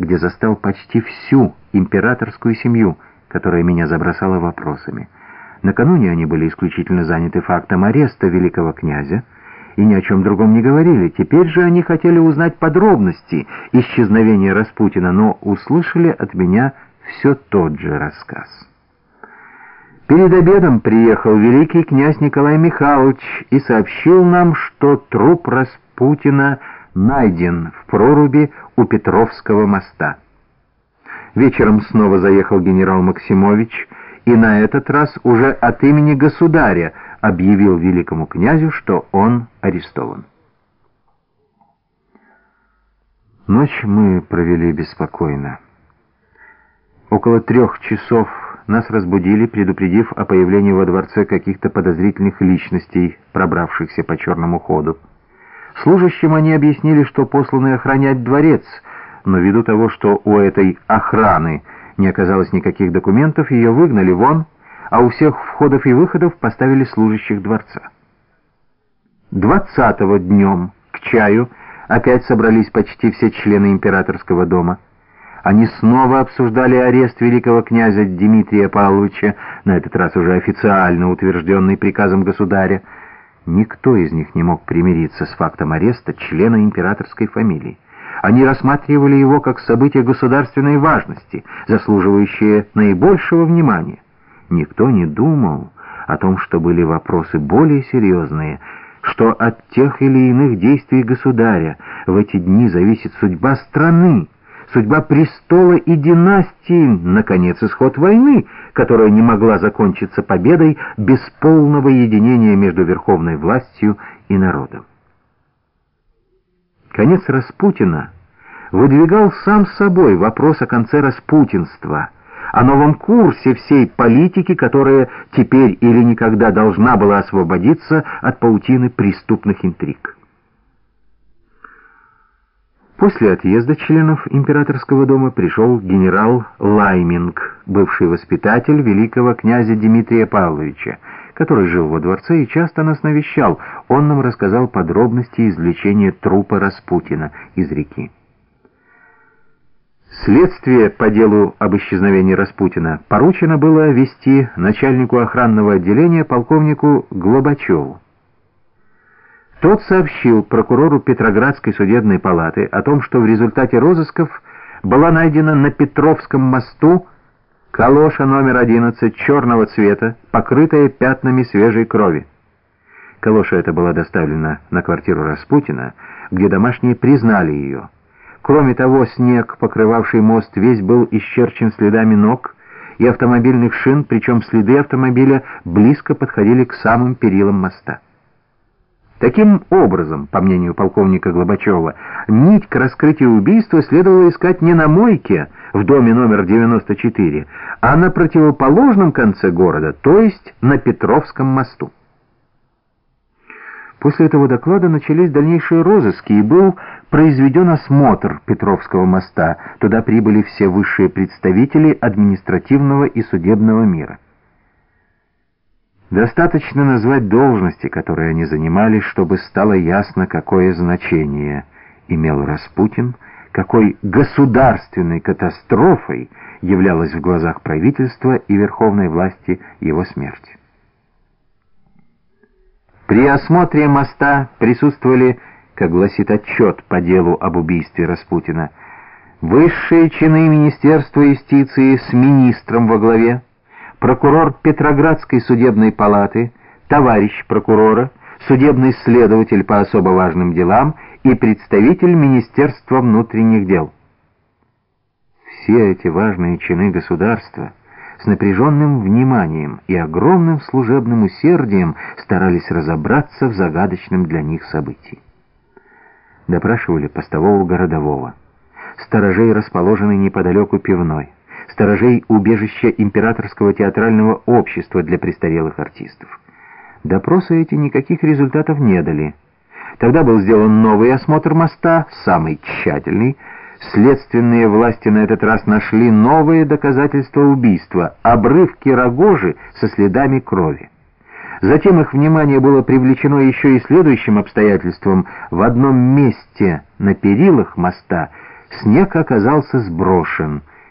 где застал почти всю императорскую семью, которая меня забросала вопросами. Накануне они были исключительно заняты фактом ареста великого князя и ни о чем другом не говорили. Теперь же они хотели узнать подробности исчезновения Распутина, но услышали от меня все тот же рассказ. Перед обедом приехал великий князь Николай Михайлович и сообщил нам, что труп Распутина найден в проруби у Петровского моста. Вечером снова заехал генерал Максимович и на этот раз уже от имени государя объявил великому князю, что он арестован. Ночь мы провели беспокойно. Около трех часов нас разбудили, предупредив о появлении во дворце каких-то подозрительных личностей, пробравшихся по черному ходу. Служащим они объяснили, что посланы охранять дворец, но ввиду того, что у этой охраны не оказалось никаких документов, ее выгнали вон, а у всех входов и выходов поставили служащих дворца. Двадцатого днем к чаю опять собрались почти все члены императорского дома. Они снова обсуждали арест великого князя Дмитрия Павловича, на этот раз уже официально утвержденный приказом государя. Никто из них не мог примириться с фактом ареста члена императорской фамилии. Они рассматривали его как событие государственной важности, заслуживающее наибольшего внимания. Никто не думал о том, что были вопросы более серьезные, что от тех или иных действий государя в эти дни зависит судьба страны, судьба престола и династии, наконец, исход войны, которая не могла закончиться победой без полного единения между верховной властью и народом. Конец Распутина выдвигал сам собой вопрос о конце распутинства, о новом курсе всей политики, которая теперь или никогда должна была освободиться от паутины преступных интриг. После отъезда членов императорского дома пришел генерал Лайминг, бывший воспитатель великого князя Дмитрия Павловича, который жил во дворце и часто нас навещал. Он нам рассказал подробности извлечения трупа Распутина из реки. Следствие по делу об исчезновении Распутина поручено было вести начальнику охранного отделения полковнику Глобачеву. Тот сообщил прокурору Петроградской судебной палаты о том, что в результате розысков была найдена на Петровском мосту калоша номер 11 черного цвета, покрытая пятнами свежей крови. Калоша эта была доставлена на квартиру Распутина, где домашние признали ее. Кроме того, снег, покрывавший мост, весь был исчерчен следами ног и автомобильных шин, причем следы автомобиля близко подходили к самым перилам моста. Таким образом, по мнению полковника Глобачева, нить к раскрытию убийства следовало искать не на мойке в доме номер 94, а на противоположном конце города, то есть на Петровском мосту. После этого доклада начались дальнейшие розыски, и был произведен осмотр Петровского моста. Туда прибыли все высшие представители административного и судебного мира. Достаточно назвать должности, которые они занимали, чтобы стало ясно, какое значение имел Распутин, какой государственной катастрофой являлась в глазах правительства и верховной власти его смерть. При осмотре моста присутствовали, как гласит отчет по делу об убийстве Распутина, высшие чины Министерства юстиции с министром во главе, прокурор Петроградской судебной палаты, товарищ прокурора, судебный следователь по особо важным делам и представитель Министерства внутренних дел. Все эти важные чины государства с напряженным вниманием и огромным служебным усердием старались разобраться в загадочном для них событии. Допрашивали постового городового, сторожей, расположенной неподалеку пивной, сторожей убежища Императорского театрального общества для престарелых артистов. Допросы эти никаких результатов не дали. Тогда был сделан новый осмотр моста, самый тщательный. Следственные власти на этот раз нашли новые доказательства убийства, обрывки рогожи со следами крови. Затем их внимание было привлечено еще и следующим обстоятельством. В одном месте на перилах моста снег оказался сброшен.